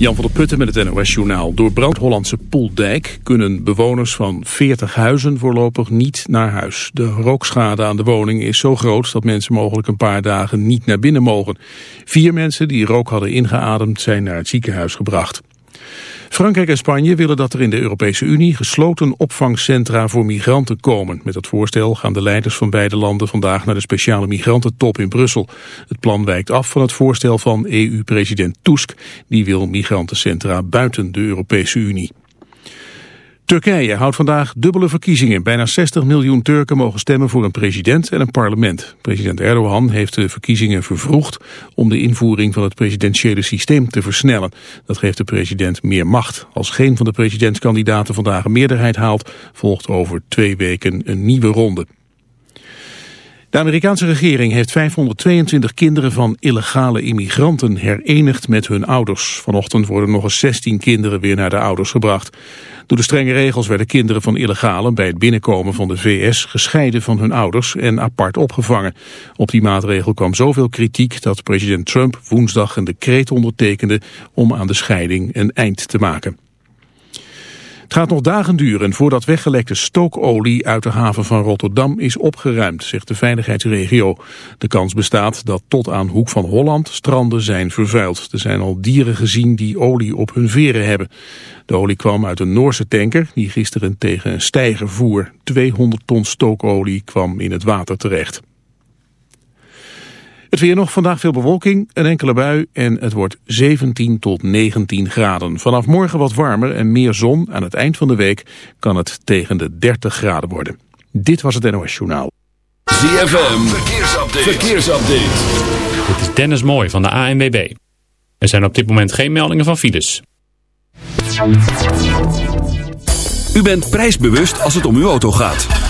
Jan van der Putten met het NOS-journaal. Door brand-Hollandse Poeldijk kunnen bewoners van 40 huizen voorlopig niet naar huis. De rookschade aan de woning is zo groot dat mensen mogelijk een paar dagen niet naar binnen mogen. Vier mensen die rook hadden ingeademd zijn naar het ziekenhuis gebracht. Frankrijk en Spanje willen dat er in de Europese Unie gesloten opvangcentra voor migranten komen. Met dat voorstel gaan de leiders van beide landen vandaag naar de speciale migrantentop in Brussel. Het plan wijkt af van het voorstel van EU-president Tusk. Die wil migrantencentra buiten de Europese Unie. Turkije houdt vandaag dubbele verkiezingen. Bijna 60 miljoen Turken mogen stemmen voor een president en een parlement. President Erdogan heeft de verkiezingen vervroegd om de invoering van het presidentiële systeem te versnellen. Dat geeft de president meer macht. Als geen van de presidentskandidaten vandaag een meerderheid haalt, volgt over twee weken een nieuwe ronde. De Amerikaanse regering heeft 522 kinderen van illegale immigranten herenigd met hun ouders. Vanochtend worden nog eens 16 kinderen weer naar de ouders gebracht. Door de strenge regels werden kinderen van illegalen bij het binnenkomen van de VS gescheiden van hun ouders en apart opgevangen. Op die maatregel kwam zoveel kritiek dat president Trump woensdag een decreet ondertekende om aan de scheiding een eind te maken. Het gaat nog dagen duren voordat weggelekte stookolie uit de haven van Rotterdam is opgeruimd, zegt de veiligheidsregio. De kans bestaat dat tot aan Hoek van Holland stranden zijn vervuild. Er zijn al dieren gezien die olie op hun veren hebben. De olie kwam uit een Noorse tanker die gisteren tegen een steiger voer. 200 ton stookolie kwam in het water terecht. Het weer nog vandaag veel bewolking, een enkele bui en het wordt 17 tot 19 graden. Vanaf morgen wat warmer en meer zon. Aan het eind van de week kan het tegen de 30 graden worden. Dit was het NOS Journaal. ZFM, verkeersupdate. verkeersupdate. Dit is Dennis Mooi van de ANWB. Er zijn op dit moment geen meldingen van files. U bent prijsbewust als het om uw auto gaat.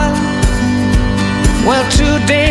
Well, today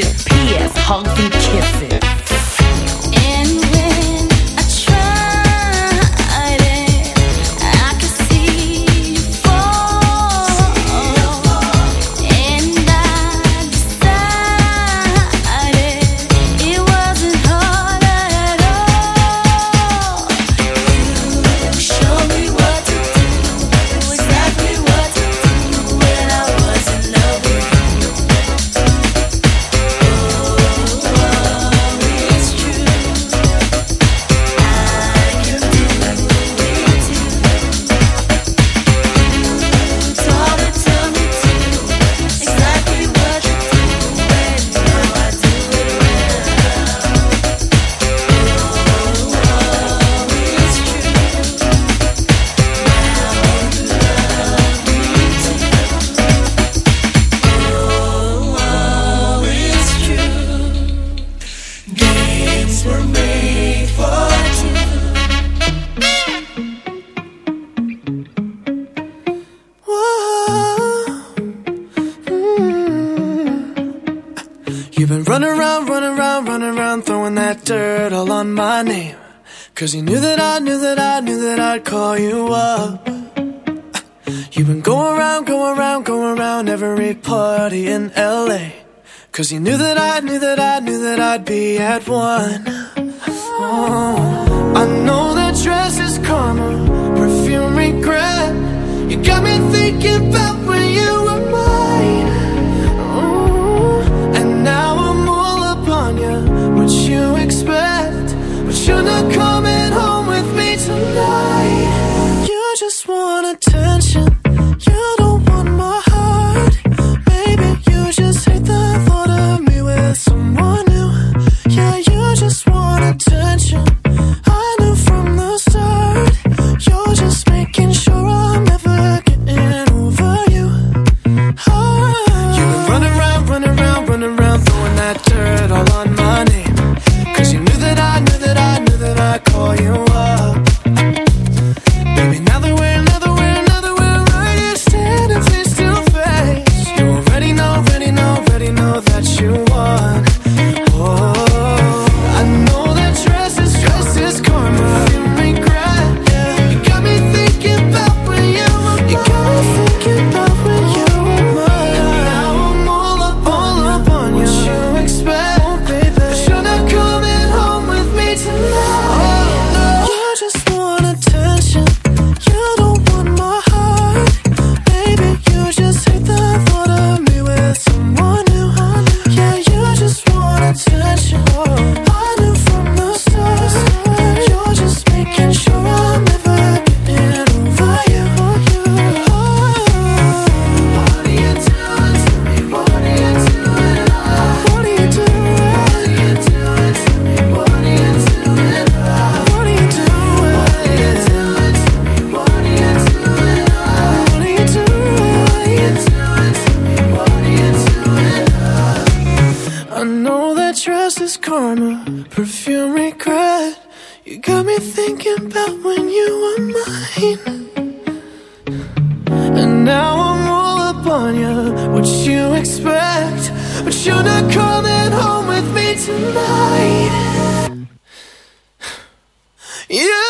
P.S. Honky. Cause you knew Yeah.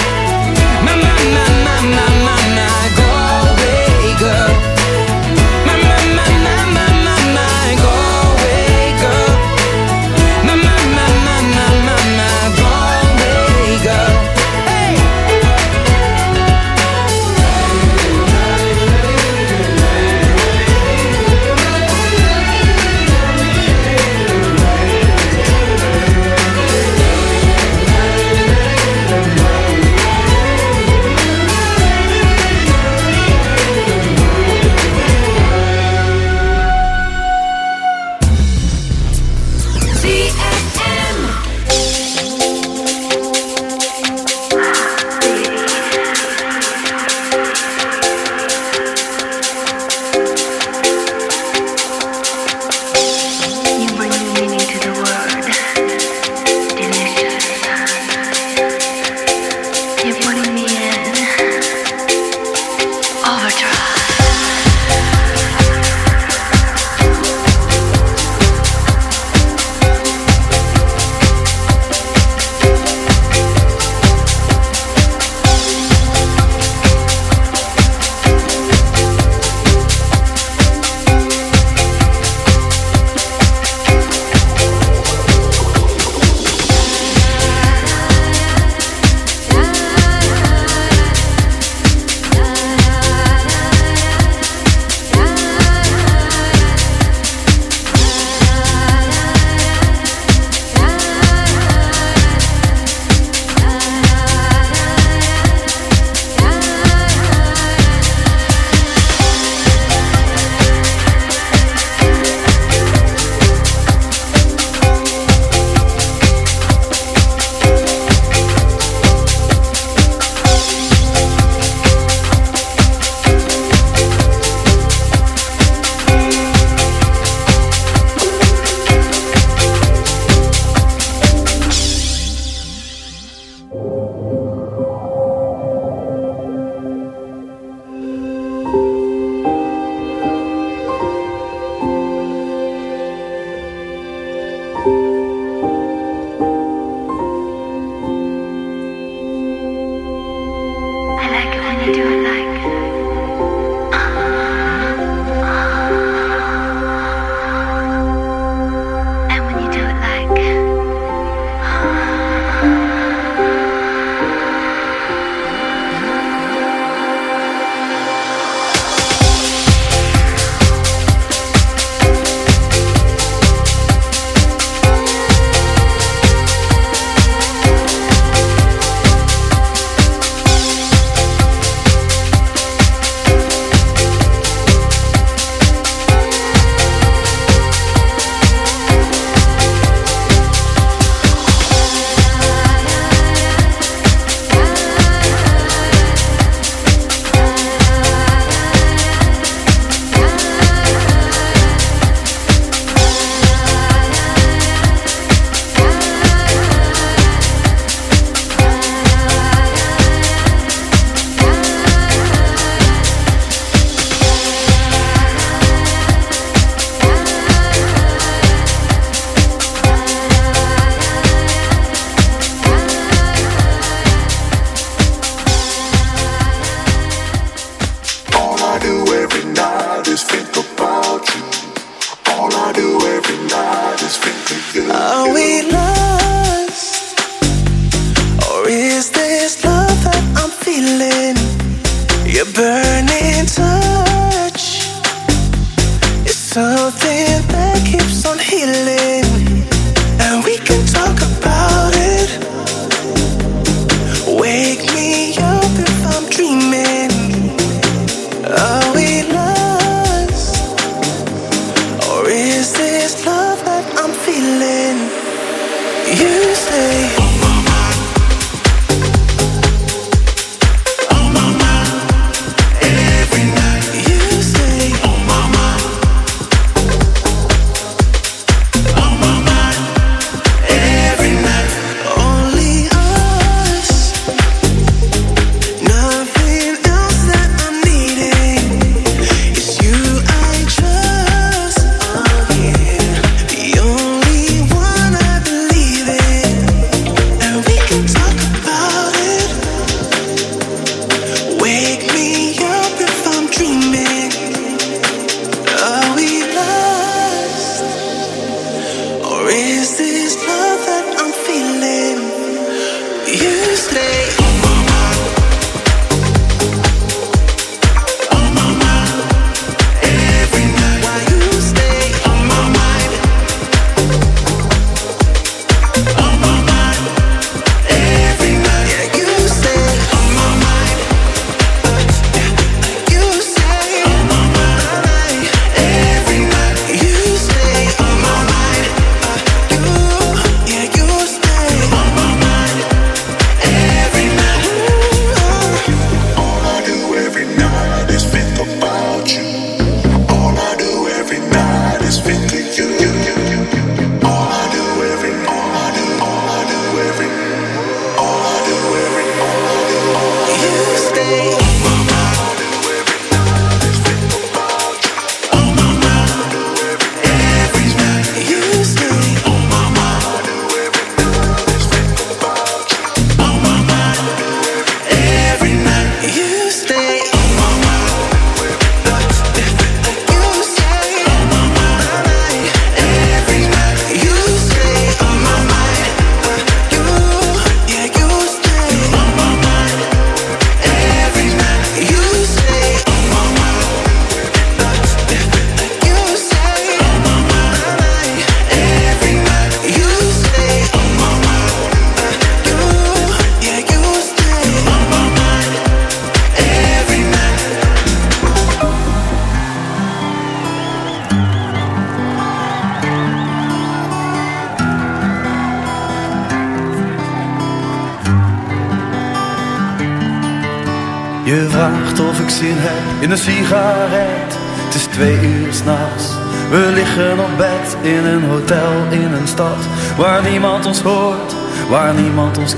na na na na na.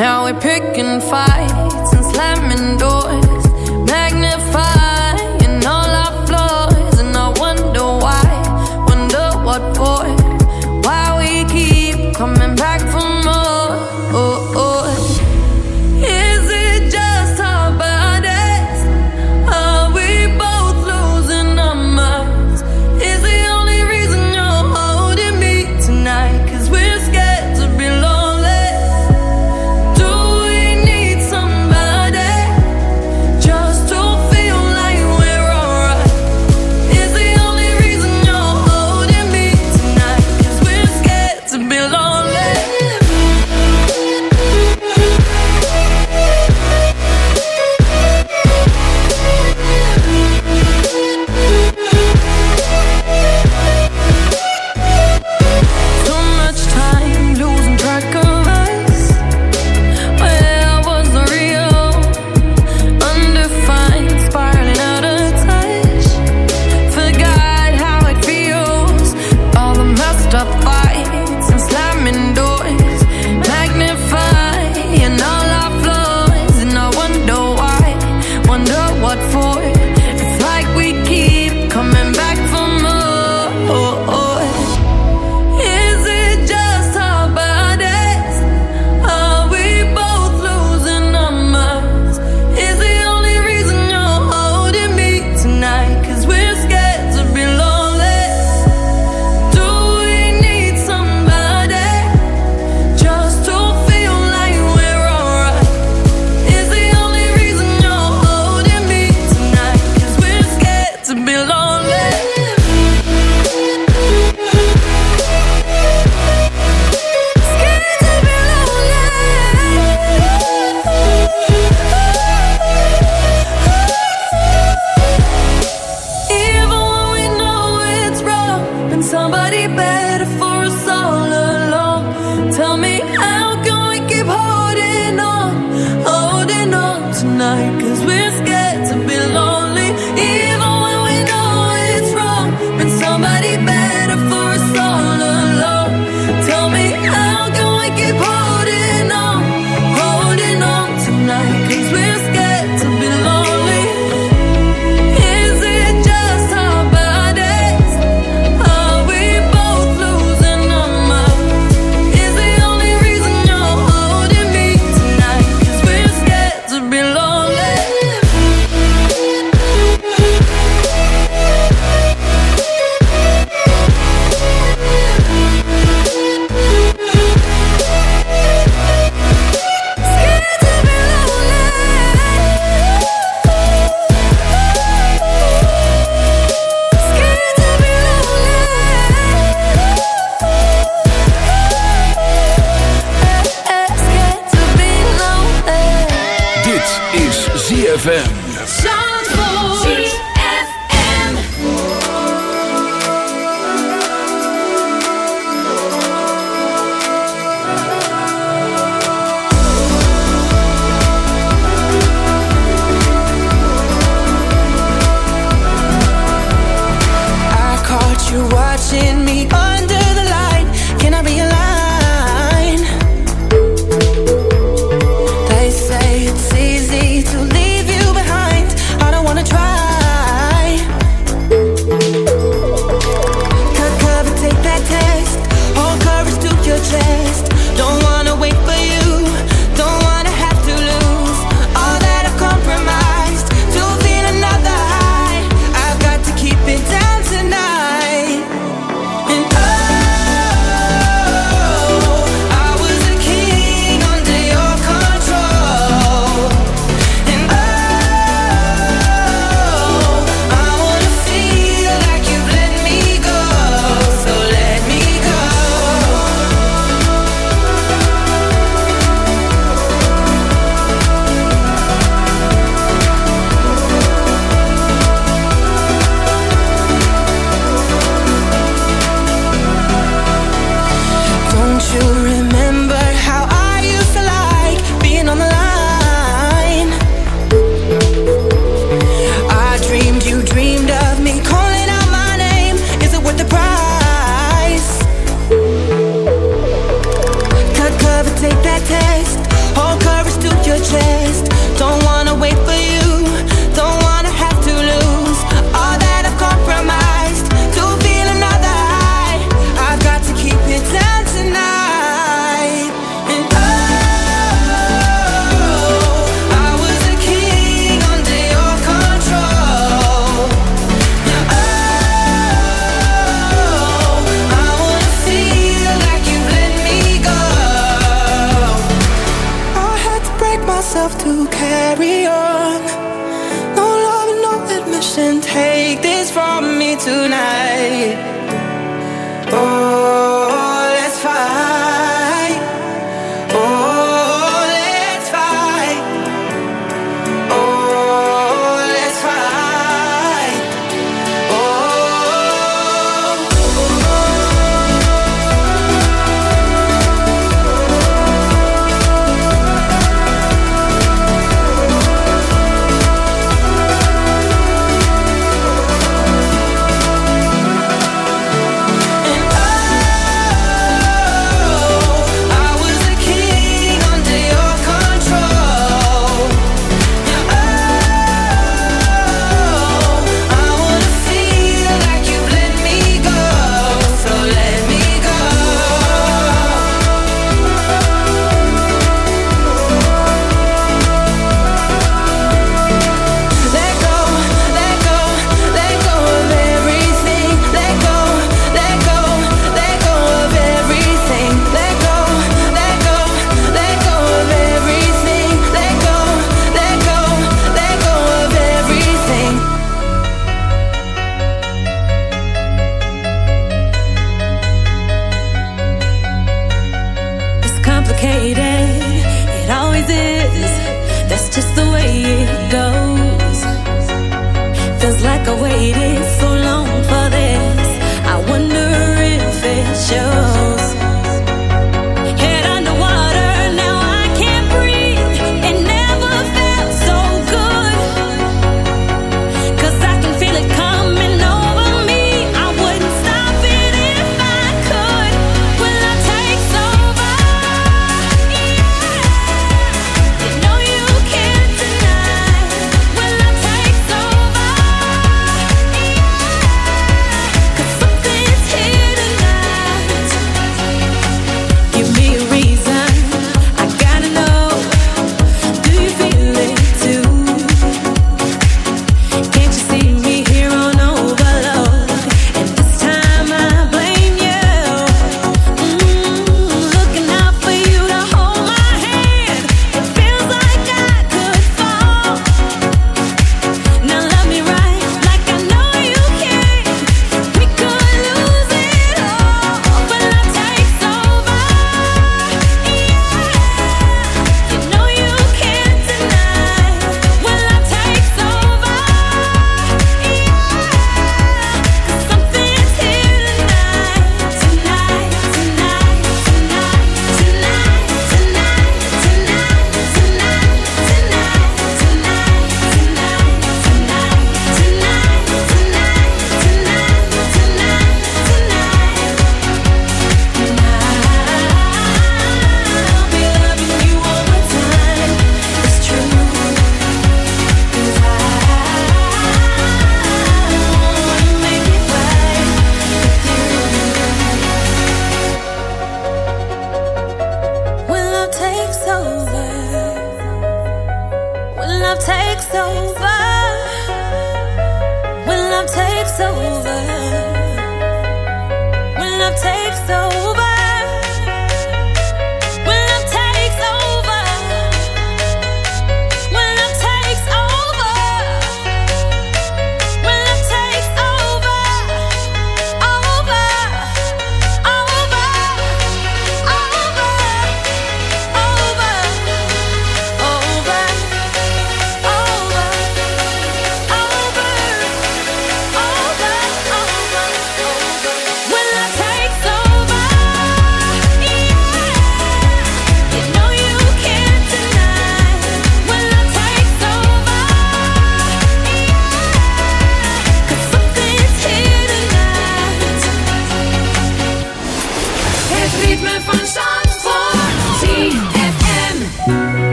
Now we're picking fights and slamming doors. Magnifying all our flaws. And I wonder why. Wonder what for. Why we keep coming back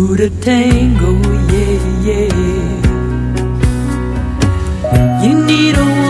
two to tango, yeah, yeah. You need a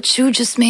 what you just made.